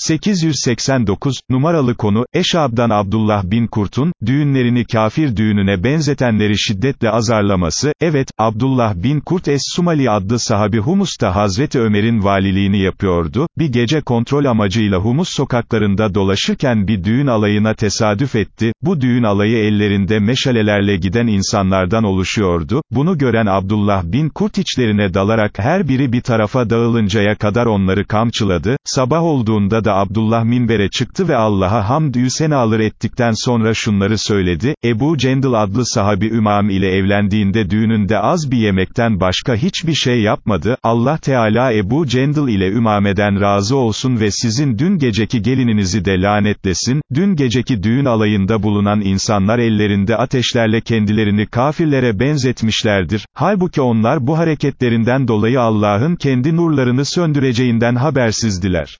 889, numaralı konu, Eşab'dan Abdullah bin Kurt'un, düğünlerini kafir düğününe benzetenleri şiddetle azarlaması, evet, Abdullah bin Kurt Es-Sumali adlı sahabi Humus'ta Hazreti Ömer'in valiliğini yapıyordu, bir gece kontrol amacıyla Humus sokaklarında dolaşırken bir düğün alayına tesadüf etti, bu düğün alayı ellerinde meşalelerle giden insanlardan oluşuyordu, bunu gören Abdullah bin Kurt içlerine dalarak her biri bir tarafa dağılıncaya kadar onları kamçıladı, sabah olduğunda da da Abdullah minbere çıktı ve Allah'a hamdü senalar ettikten sonra şunları söyledi, Ebu Cendil adlı sahabi Ümam ile evlendiğinde düğününde az bir yemekten başka hiçbir şey yapmadı, Allah Teala Ebu Cendil ile Ümame'den razı olsun ve sizin dün geceki gelininizi de lanetlesin, dün geceki düğün alayında bulunan insanlar ellerinde ateşlerle kendilerini kafirlere benzetmişlerdir, halbuki onlar bu hareketlerinden dolayı Allah'ın kendi nurlarını söndüreceğinden habersizdiler.